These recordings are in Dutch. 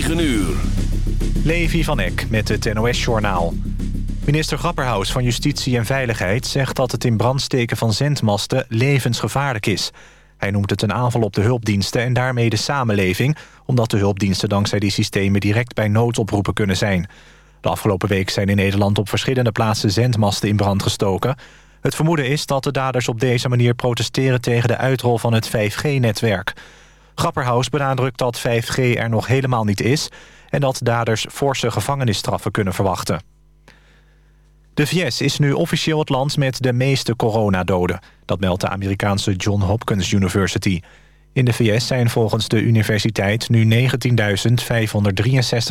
9 uur. Levi van Eck met het NOS-journaal. Minister Grapperhaus van Justitie en Veiligheid zegt dat het in brandsteken van zendmasten levensgevaarlijk is. Hij noemt het een aanval op de hulpdiensten en daarmee de samenleving... omdat de hulpdiensten dankzij die systemen direct bij noodoproepen kunnen zijn. De afgelopen week zijn in Nederland op verschillende plaatsen zendmasten in brand gestoken. Het vermoeden is dat de daders op deze manier protesteren tegen de uitrol van het 5G-netwerk. Grapperhaus benadrukt dat 5G er nog helemaal niet is... en dat daders forse gevangenisstraffen kunnen verwachten. De VS is nu officieel het land met de meeste coronadoden. Dat meldt de Amerikaanse John Hopkins University. In de VS zijn volgens de universiteit nu 19.563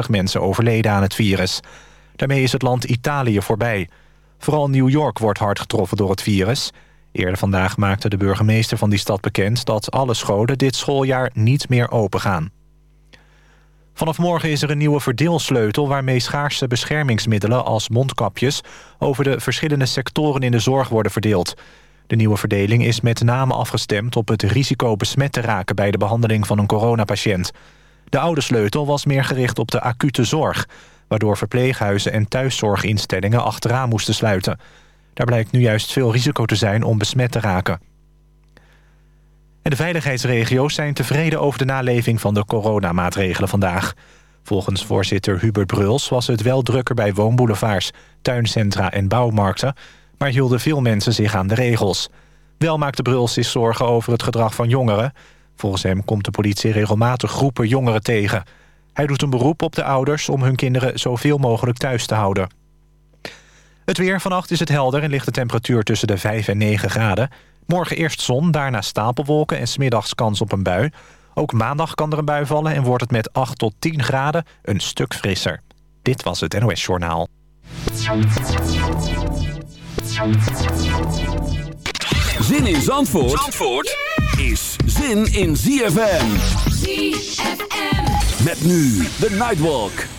mensen overleden aan het virus. Daarmee is het land Italië voorbij. Vooral New York wordt hard getroffen door het virus. Eerder vandaag maakte de burgemeester van die stad bekend... dat alle scholen dit schooljaar niet meer open gaan. Vanaf morgen is er een nieuwe verdeelsleutel... waarmee schaarse beschermingsmiddelen als mondkapjes... over de verschillende sectoren in de zorg worden verdeeld. De nieuwe verdeling is met name afgestemd op het risico besmet te raken... bij de behandeling van een coronapatiënt. De oude sleutel was meer gericht op de acute zorg... waardoor verpleeghuizen en thuiszorginstellingen achteraan moesten sluiten. Daar blijkt nu juist veel risico te zijn om besmet te raken. En de veiligheidsregio's zijn tevreden over de naleving van de coronamaatregelen vandaag. Volgens voorzitter Hubert Bruls was het wel drukker bij woonboulevards, tuincentra en bouwmarkten, maar hielden veel mensen zich aan de regels. Wel maakte Bruls zich zorgen over het gedrag van jongeren. Volgens hem komt de politie regelmatig groepen jongeren tegen. Hij doet een beroep op de ouders om hun kinderen zoveel mogelijk thuis te houden. Het weer vannacht is het helder en ligt de temperatuur tussen de 5 en 9 graden. Morgen eerst zon, daarna stapelwolken en smiddags kans op een bui. Ook maandag kan er een bui vallen en wordt het met 8 tot 10 graden een stuk frisser. Dit was het NOS Journaal. Zin in Zandvoort, Zandvoort is zin in ZFM. ZFM. Met nu de Nightwalk.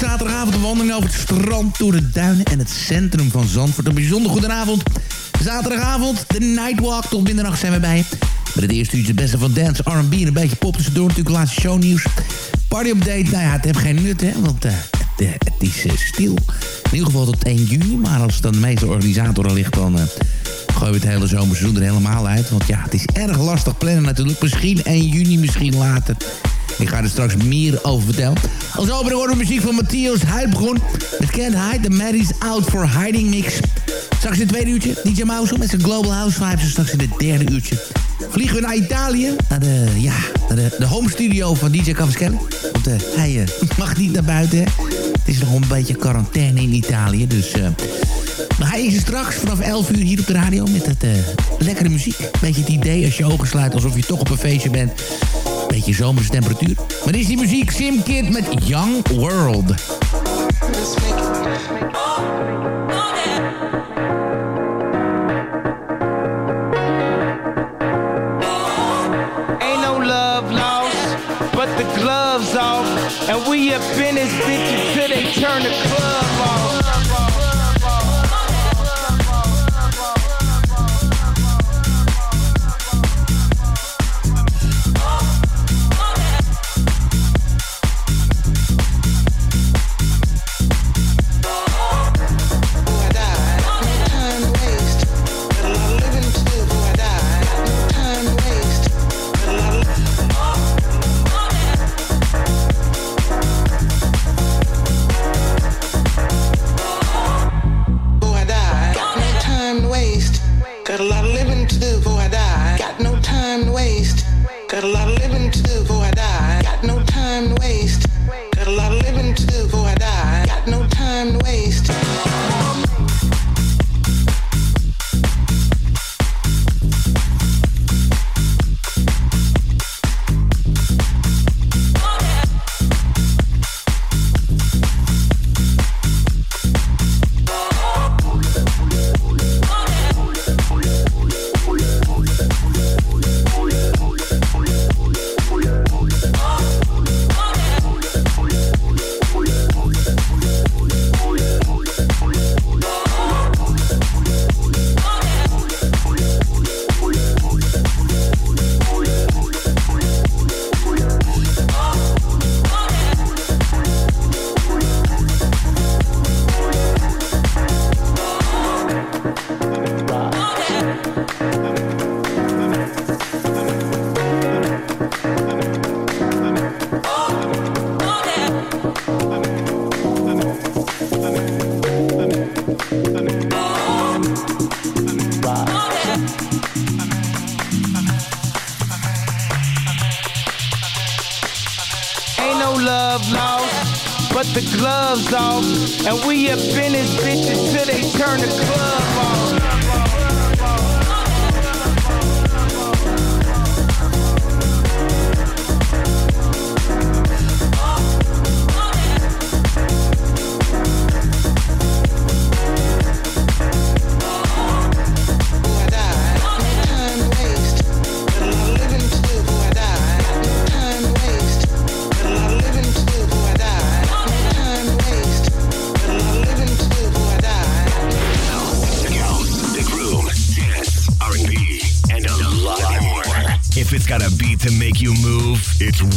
Zaterdagavond een wandeling over het strand... door de duinen en het centrum van Zandvoort. Een bijzonder goedenavond. Zaterdagavond, de Nightwalk. Tot middernacht zijn we bij. Met het eerste uurtje het beste van dance, R&B en een beetje pop tussendoor. Natuurlijk laatste shownieuws. Party update, nou ja, het heeft geen nut, hè. Want uh, het, is uh, stil. In ieder geval tot 1 juni. Maar als het dan de meeste organisatoren ligt, dan gooien we het hele zomerseizoen er helemaal uit. Want ja, het is erg lastig plannen natuurlijk. Misschien 1 juni, misschien later. Ik ga er straks meer over vertellen. Als opening horen we muziek van Matthias Huidbron. Met Can't Hide, The Maddie's Out for Hiding Mix. Straks in het tweede uurtje DJ Mouse met zijn Global House Vibes. En straks in het derde uurtje vliegen we naar Italië. Naar de, ja, naar de, de home studio van DJ Cavaschelli. Want uh, hij uh, mag niet naar buiten. Het is nog een beetje quarantaine in Italië. Dus uh, maar hij is straks vanaf 11 uur hier op de radio met het lekkere muziek. Beetje het idee als je ogen sluit alsof je toch op een feestje bent. Beetje zomerse temperatuur. Maar is die muziek Sim Kid met Young World. Ain't no love lost, but the gloves off. And we up in this bitch until they turn the club And we up in this bitch until they turn the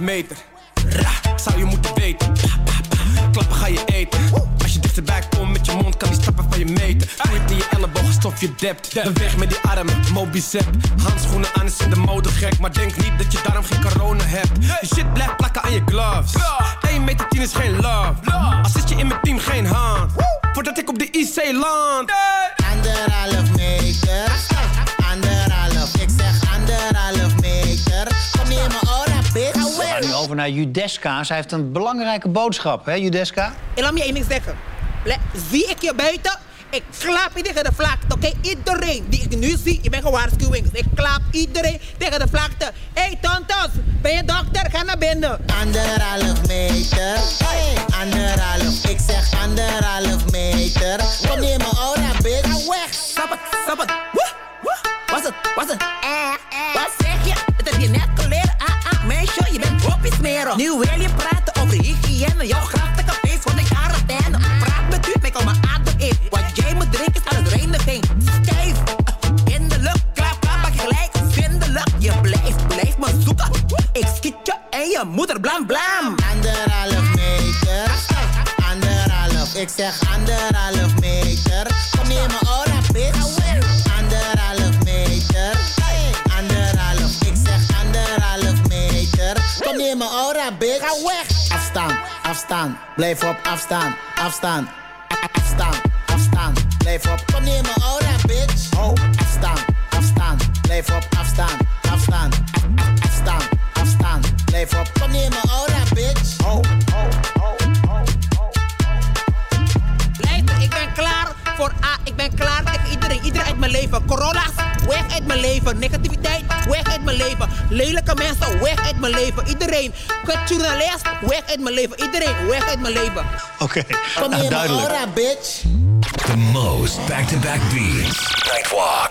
meter. Ra, zou je moeten weten. Pa, pa, pa. Klappen ga je eten. Als je dichterbij komt met je mond, kan die stappen van je meten. Voet in je elleboog, stof je dept. Beweeg met die armen, mobicep. Handschoenen aan is in de mode gek. Maar denk niet dat je daarom geen corona hebt. Je shit blijft plakken aan je gloves. 1 meter 10 is geen love. Als zit je in mijn team geen hand. Voordat ik op de IC land. Anderhalf meter, anderhalf, over naar Judeska. Zij heeft een belangrijke boodschap, hè, Judeska? En laat me je één ding zeggen. Zie ik je buiten? Ik klap je tegen de vlakte, oké? Iedereen die ik nu zie, je bent gewaarschuwing. Dus ik klap iedereen tegen de vlakte. Hé, hey, tantes, ben je dokter? Ga naar binnen. Anderhalf meter, anderhalf, ik zeg anderhalf meter. Kom neem mijn aura, bitch. weg. Stop het, stop het. Woe, woe. Was het, was het? Wat zeg je? Nu wil je praten over hygiëne. Jouw grachtige feest van de quarantaine. Praat met u, ik al mijn adem in. Wat jij moet drinken is alles reiniging. Stijf, in de lucht, klap, klap, pak je gelijk. Vindelijk, je blijft, blijft me zoeken. Ik schiet je en je moeder blam, blam. Anderhalf meter, anderhalf, ik zeg anderhalf meter. Kom neem mijn aura, bitch. Anderhalf meter, Kom neem mijn aura, bitch. Ga weg. Afstaan, afstaan, blijf op afstaan, afstaan, afstaan, afstaan, blijf op. Kom neem mijn aura, bitch. Oh, afstaan, afstaan, blijf op afstaan, afstaan, afstaan, afstaan, blijf op. Kom neem mijn aura, bitch. Oh, Luister, ik ben klaar voor A. Ik ben klaar tegen iedereen. Iedereen uit mijn leven. Corolla's, weg uit mijn leven. Negativiteit, Lelijke mensen, weg uit mijn leven. Iedereen. Kutjournalist, weg uit mijn leven. Iedereen, weg uit mijn leven. Oké, Kom nou, mijn duidelijk. aura, bitch. The most back-to-back beats. Nightwalk.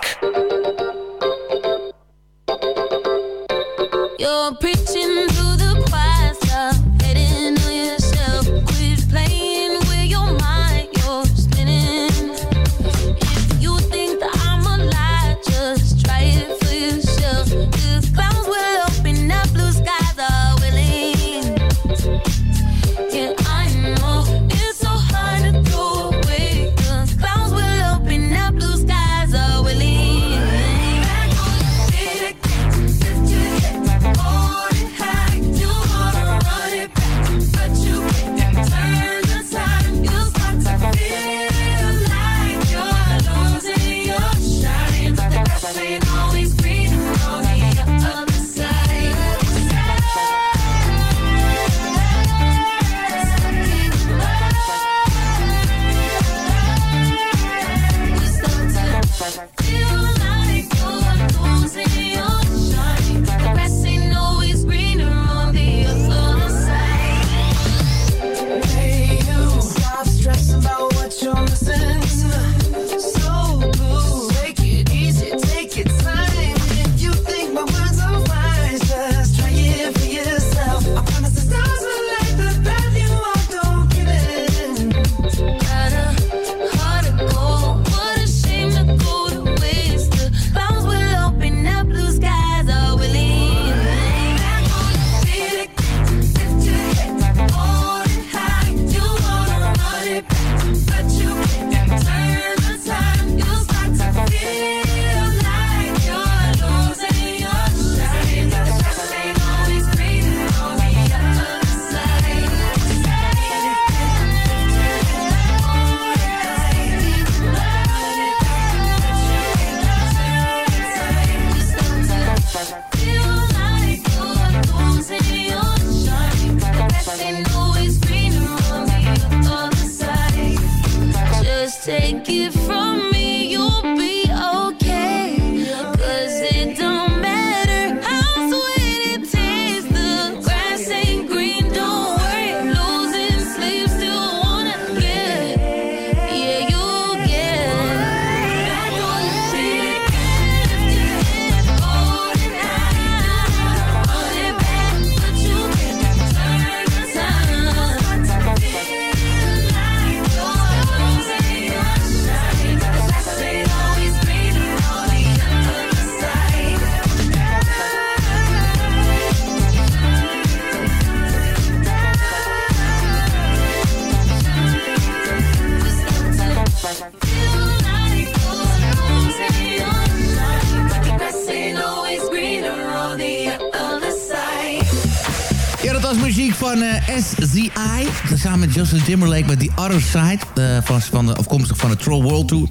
Samen met Justin Timberlake met The Other Side. eh, van, van de, afkomstig van de Troll World Tour.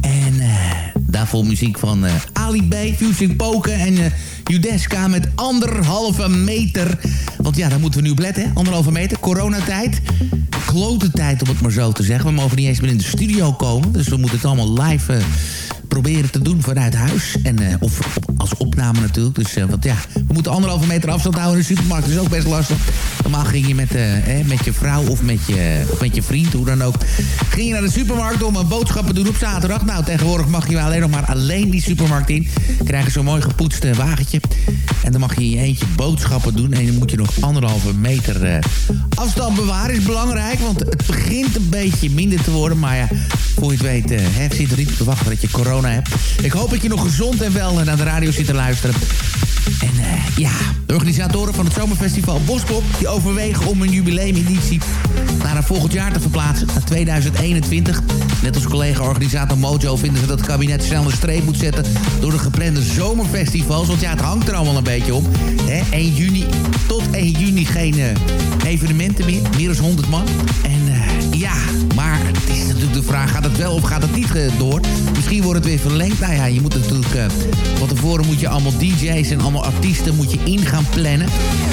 En eh, daarvoor muziek van eh, Ali B, Fusing Poken en Judeska met anderhalve meter. Want ja, daar moeten we nu op letten, hè? Anderhalve meter, coronatijd. Klote tijd, om het maar zo te zeggen. We mogen niet eens meer in de studio komen. Dus we moeten het allemaal live... eh, proberen te doen vanuit huis. En, eh, of als opname natuurlijk. Dus eh, want ja, we moeten anderhalve meter afstand houden in de supermarkt. Dat is ook best lastig. Normaal ging je met, eh, eh, met je vrouw of met je, of met je vriend, hoe dan ook. Ging je naar de supermarkt om een boodschappen te doen op zaterdag. Nou, tegenwoordig mag je alleen nog maar alleen die supermarkt in. Krijg je zo'n mooi gepoetst eh, wagentje. En dan mag je in je eentje boodschappen doen. En dan moet je nog anderhalve meter eh, afstand bewaren. Is belangrijk, want het begint een beetje minder te worden. Maar ja, voor je het weet, eh, hè, zit er niet te wachten dat je corona Ik hoop dat je nog gezond en wel naar de radio zit te luisteren. En eh, ja, de organisatoren van het zomerfestival Bospop... die overwegen om een jubileumeditie naar een volgend jaar te verplaatsen. Naar 2021. Net als collega-organisator Mojo vinden ze dat het kabinet snel een streep moet zetten... door de geplande zomerfestivals. Want ja, het hangt er allemaal een beetje om. Hè, 1 juni tot 1 juni geen eh, evenementen meer. Meer dan 100 man. En eh, ja, maar het is natuurlijk de vraag... gaat het wel of gaat het niet door? Misschien wordt het weer verlengd. Nou ja, je moet natuurlijk... van tevoren moet je allemaal DJ's en allemaal artiesten moet je in gaan plannen.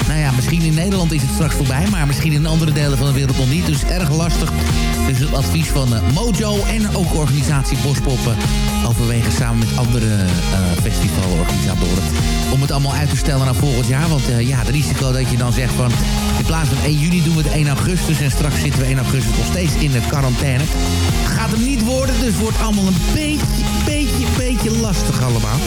Nou ja, misschien in Nederland is het straks voorbij... maar misschien in andere delen van de wereld nog niet. Dus erg lastig. Dus het advies van eh, Mojo en ook organisatie Bospoppen... overwegen samen met andere eh, festivalorganisatoren... om het allemaal uit te stellen naar volgend jaar. Want eh, ja, het risico dat je dan zegt van... in plaats van 1 juni doen we het 1 augustus... en straks zitten we 1 augustus nog steeds in de quarantaine. Gaat hem niet worden, dus wordt allemaal een beetje, beetje, beetje lastig allemaal.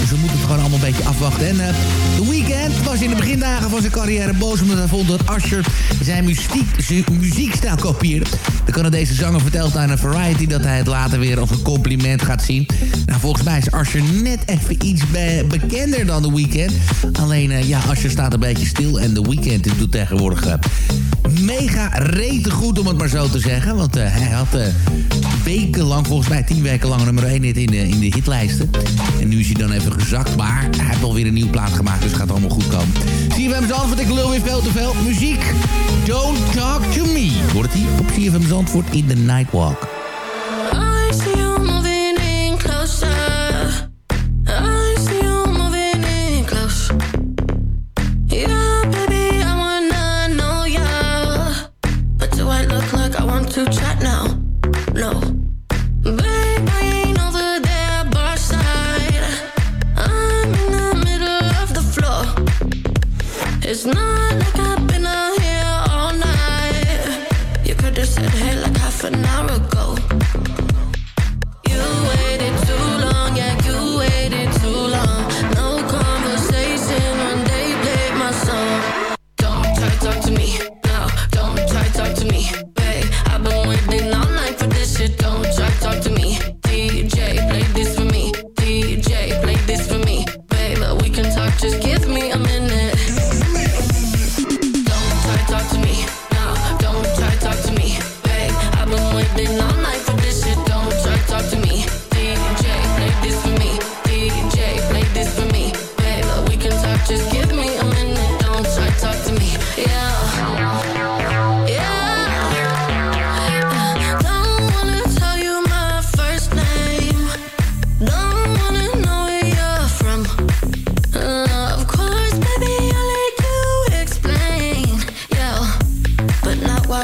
Dus we moeten het gewoon allemaal een beetje afwachten. En eh The Weeknd was in de begindagen van zijn carrière boos... omdat hij vond dat Usher zijn muziek, zijn muziekstijl kopieerde. De Canadese zanger vertelt aan een Variety... dat hij het later weer als een compliment gaat zien. Nou, volgens mij is Usher net even iets be- bekender dan The Weeknd. Alleen, eh, ja, Usher staat een beetje stil... en The Weeknd doet tegenwoordig... eh, mega rete goed, om het maar zo te zeggen. Want hij had eh, wekenlang, volgens mij tien weken lang... nummer 1 hit in de, in de hitlijsten. En nu is hij dan even gezakt, maar hij heeft alweer een plaat gemaakt... dus het gaat allemaal goed komen. CFM Zandvoort, ik lul weer veel te veel. Muziek, Don't Talk To Me. Wordt hier op CFM Zandvoort in the Nightwalk.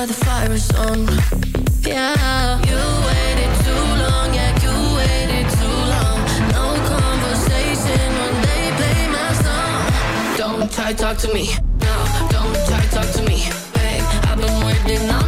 the fire is on. Yeah, you waited too long. Yeah, you waited too long. No conversation when they play my song. Don't try talk to me. No, don't try talk to me, babe. I've been waiting on.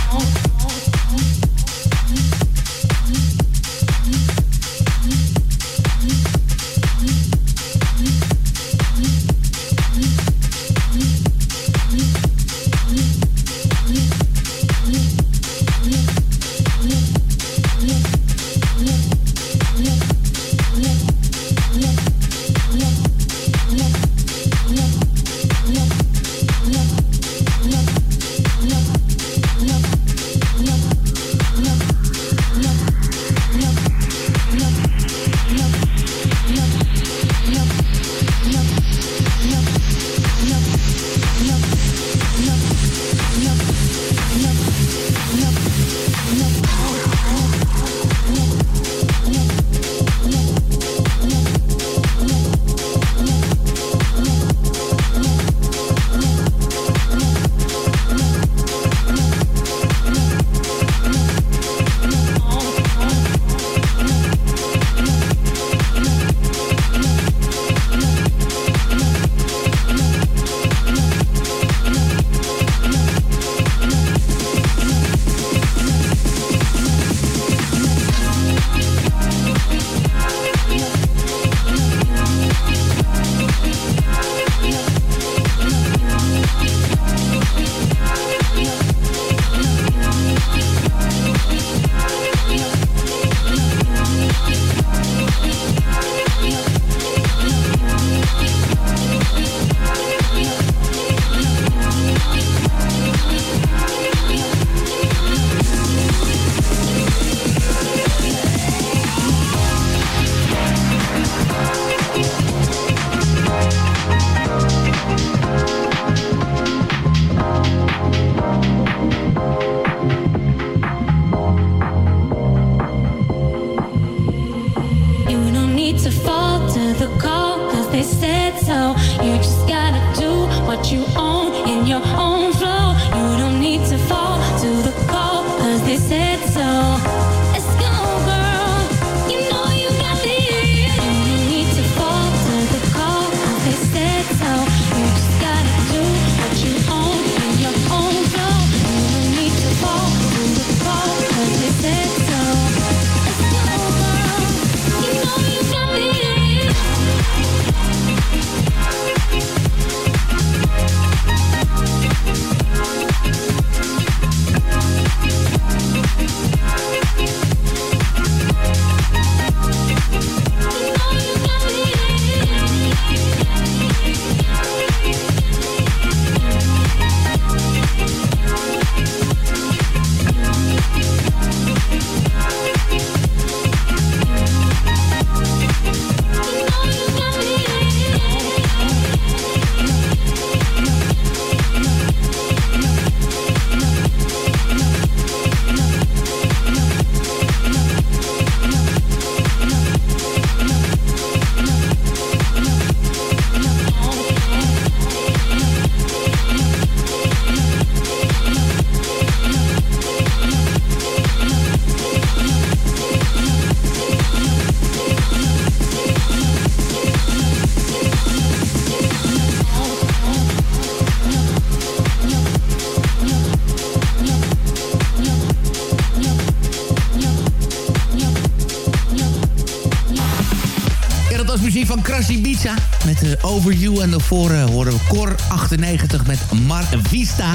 Over You. En daarvoor uh, horen we Cor 98 met Mar Vista.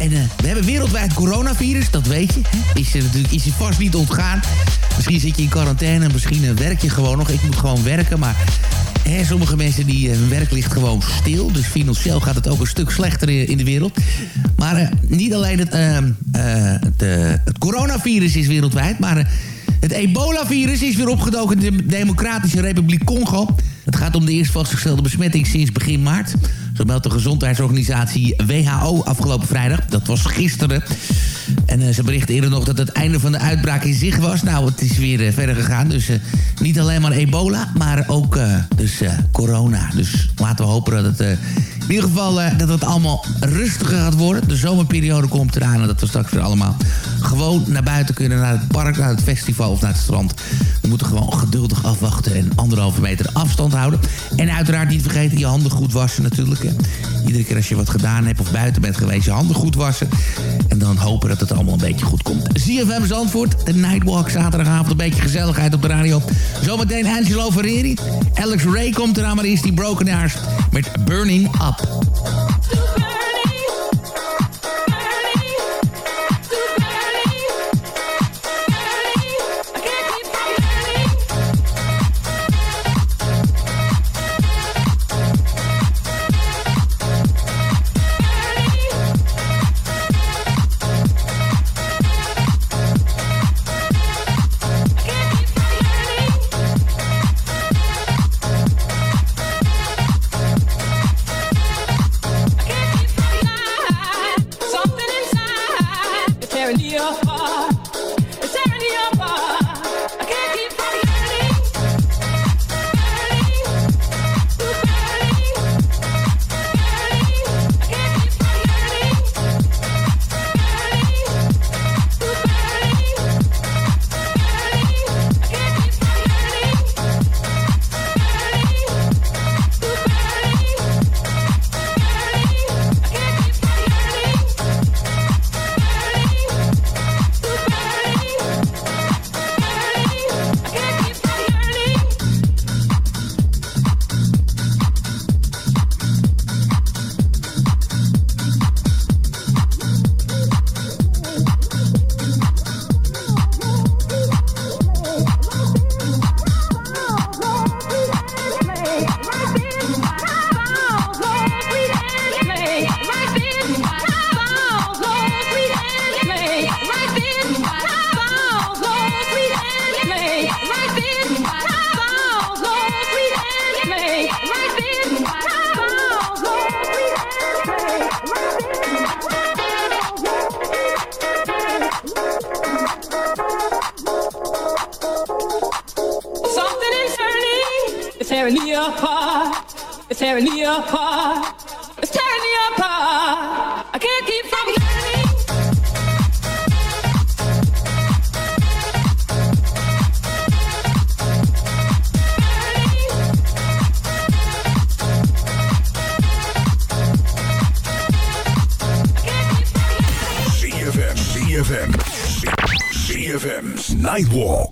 En uh, we hebben wereldwijd coronavirus, dat weet je. Is, er natuurlijk, is je vast niet ontgaan. Misschien zit je in quarantaine, misschien werk je gewoon nog. Ik moet gewoon werken, maar... Sommige mensen die hun werk ligt gewoon stil. Dus financieel gaat het ook een stuk slechter in de wereld. Maar niet alleen het, het, het coronavirus is wereldwijd, maar het ebola-virus is weer opgedoken in de Democratische Republiek Congo. Het gaat om de eerst vastgestelde besmetting sinds begin maart. Zo meldt de gezondheidsorganisatie WHO afgelopen vrijdag. Dat was gisteren. En uh, ze berichten eerder nog dat het einde van de uitbraak in zicht was. Nou, het is weer uh, verder gegaan. Dus uh, niet alleen maar ebola, maar ook dus corona. Dus laten we hopen dat het In ieder geval eh, dat het allemaal rustiger gaat worden. De zomerperiode komt eraan en dat we straks weer allemaal gewoon naar buiten kunnen. Naar het park, naar het festival of naar het strand. We moeten gewoon geduldig afwachten en anderhalve meter afstand houden. En uiteraard niet vergeten je handen goed wassen natuurlijk. Hè. Iedere keer als je wat gedaan hebt of buiten bent geweest, je handen goed wassen. En dan hopen dat het allemaal een beetje goed komt. ZFM Zandvoort, de Nightwalk, zaterdagavond een beetje gezelligheid op de radio. Zometeen Angelo Ferreri. Alex Ray komt eraan, maar eerst die Broken Hearts met Burning Up. ZFM's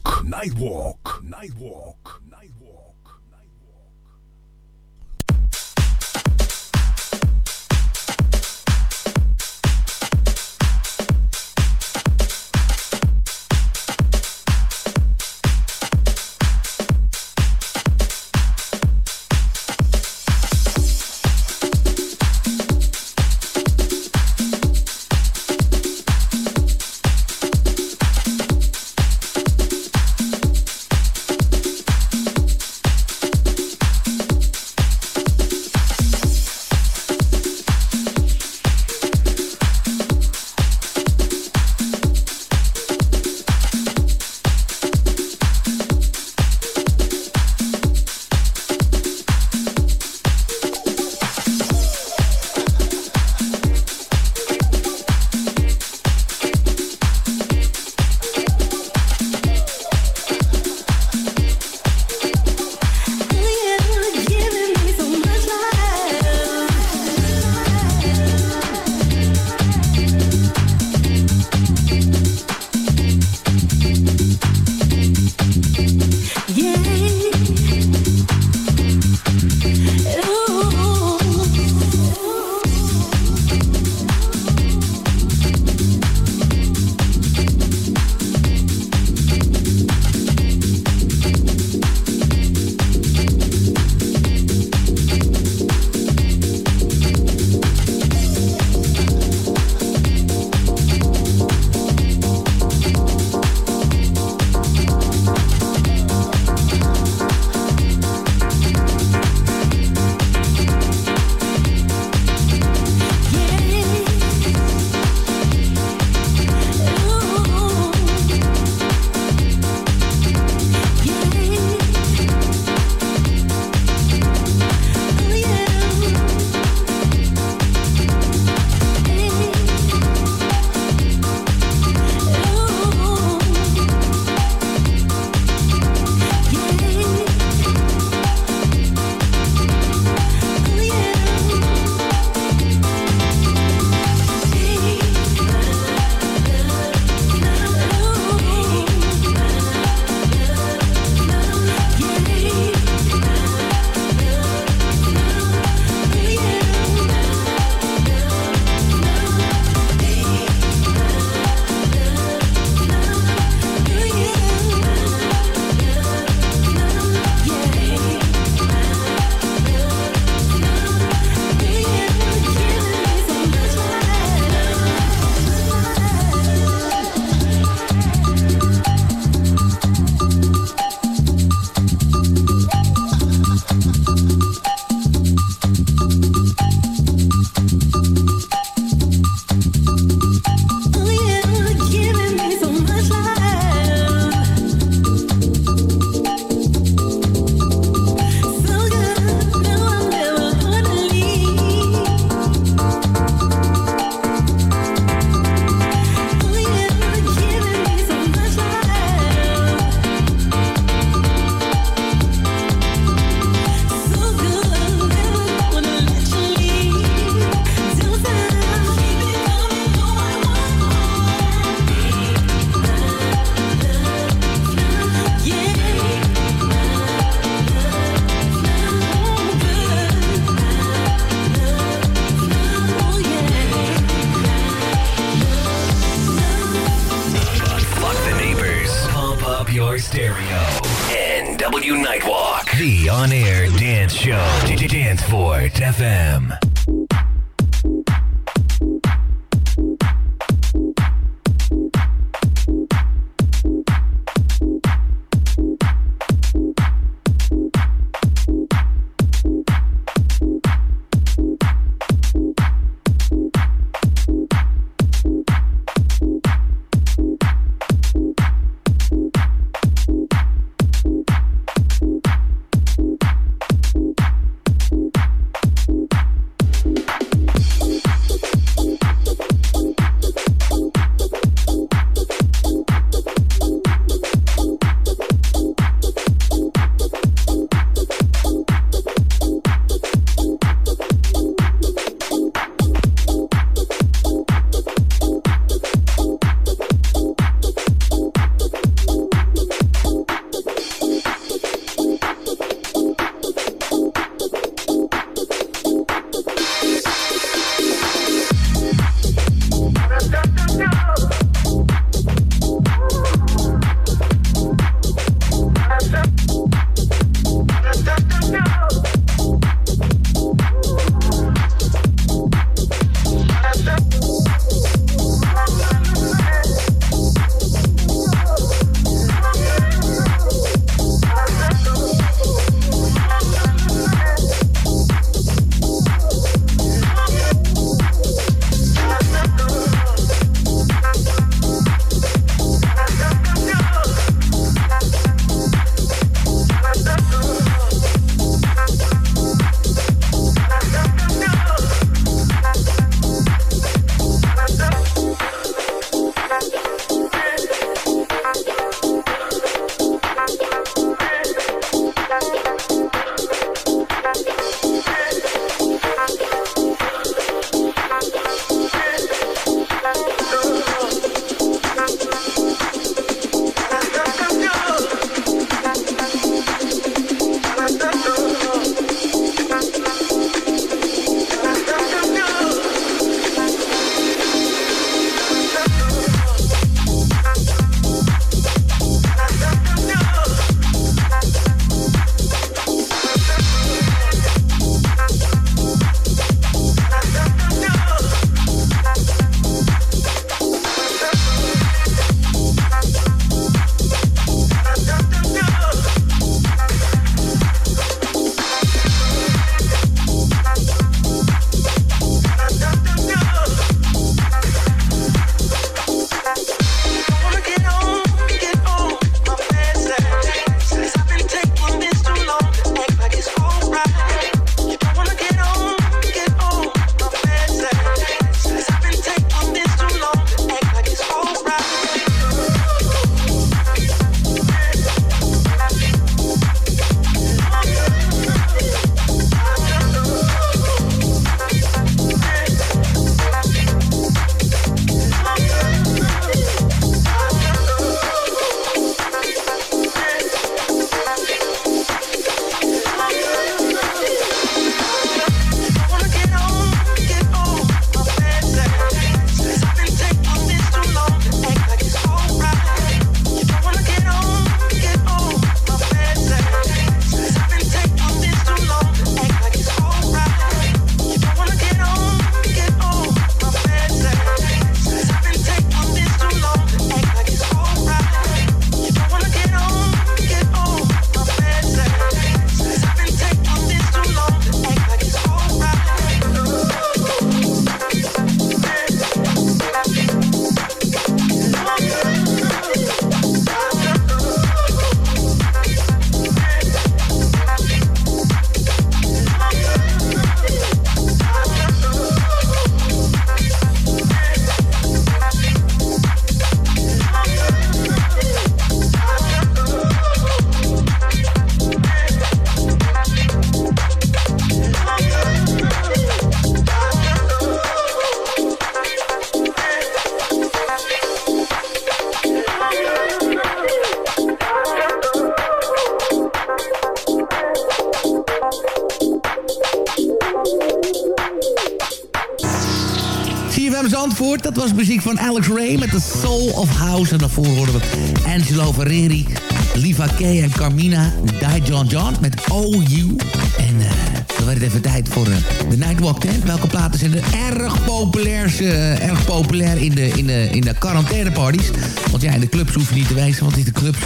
Alex Ray met The Soul of House. En daarvoor hoorden we Angelo Ferreri Liva K en Carmina Die John John met Oh You. En eh, dan werd het even tijd voor eh, de Nightwalk 10. Welke platen zijn er erg populair, eh, erg populair in de, in de, in de quarantaineparties? Want ja, in de clubs hoef je niet te wezen, want in de clubs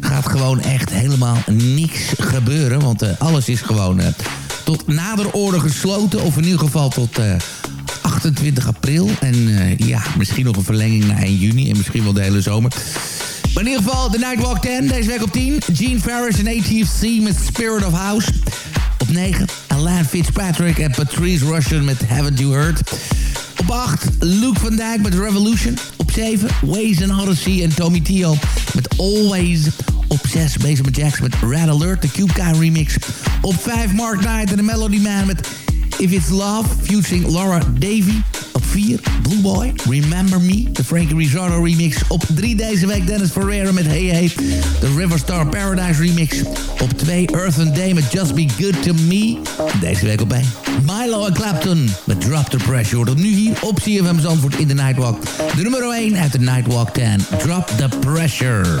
gaat gewoon echt helemaal niks gebeuren. Want alles is gewoon tot nader orde gesloten, of in ieder geval tot... eh, 28 april. En eh, ja, misschien nog een verlenging naar 1 juni. En misschien wel de hele zomer. Maar in ieder geval, de Nightwalk 10. Deze week op 10. Gene Ferris en ATFC met Spirit of House. Op 9. Alain Fitzpatrick en Patrice Russian met Haven't You Heard. Op 8. Luke van Dijk met Revolution. Op 7. Waze and Odyssey en Tommy Tio met Always. Op 6. Benjamin Jackson met Red Alert, de Cube Guy remix. Op 5. Mark Knight en The Melody Man met If It's Love, featuring Laura Davy. Op 4, Blue Boy, Remember Me, de Frankie Rizzardo remix. Op 3 deze week Dennis Ferreira met Hey Hey, de Riverstar Paradise remix. Op 2, Earth and Day met Just Be Good To Me. Deze week op 1, Milo Clapton met Drop The Pressure. Tot nu hier op CFM Zandvoort in de Nightwalk. De nummer 1 uit de Nightwalk 10, Drop The Pressure.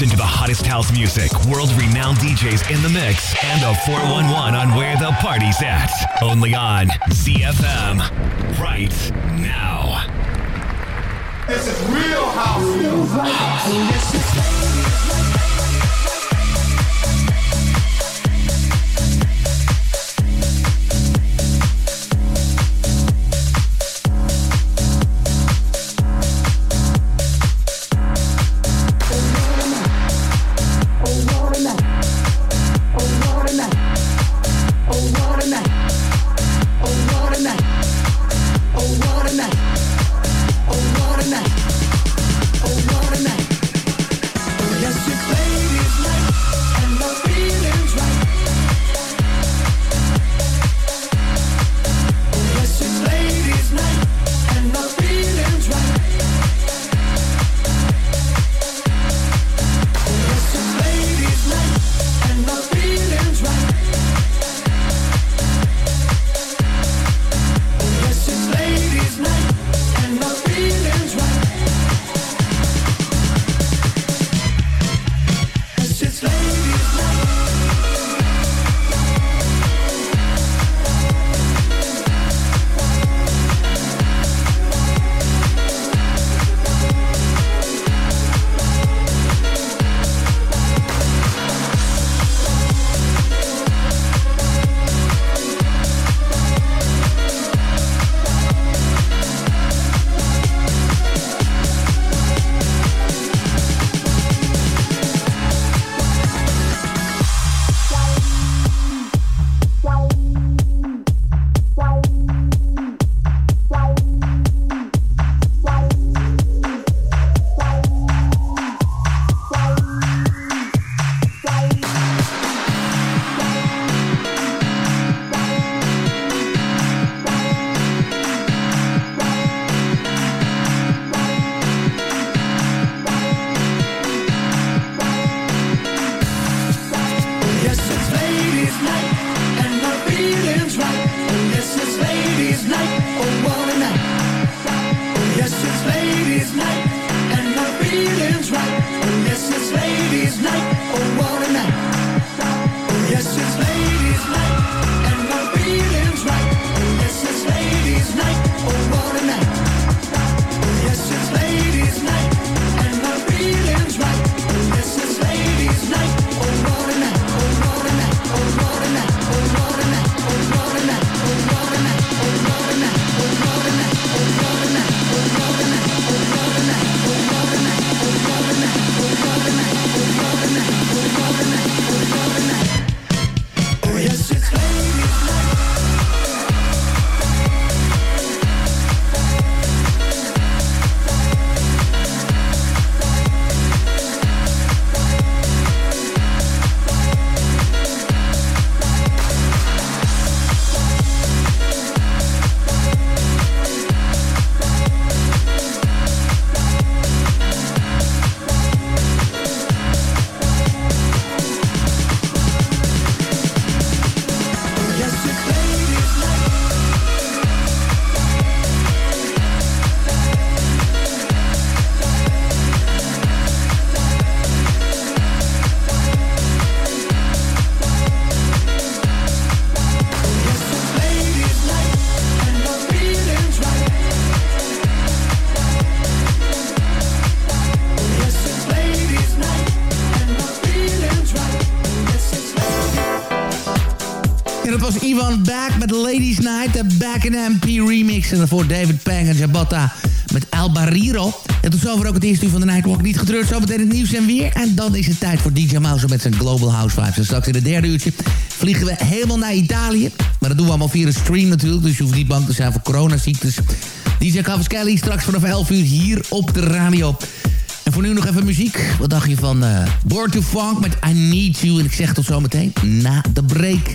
Weekly connection to the hottest house music, world renowned DJs in the mix, and a 411 on where the party's at. Only on ZFM. Right now. This is real house. Yes, In MP remix. En daarvoor David Pang en Jabatta met El Barriro. En tot zover ook het eerste uur van de Nightwalk. Niet getreurd, zometeen het nieuws en weer. En dan is het tijd voor DJ Mouse met zijn Global House Vibes. En straks in het derde uurtje vliegen we helemaal naar Italië. Maar dat doen we allemaal via een stream natuurlijk. Dus je hoeft niet bang te zijn voor coronaziektes. DJ Cavaschelli straks vanaf 11 uur hier op de radio. En voor nu nog even muziek. Wat dacht je van eh Born to Funk met I Need You? En ik zeg tot zometeen na de break.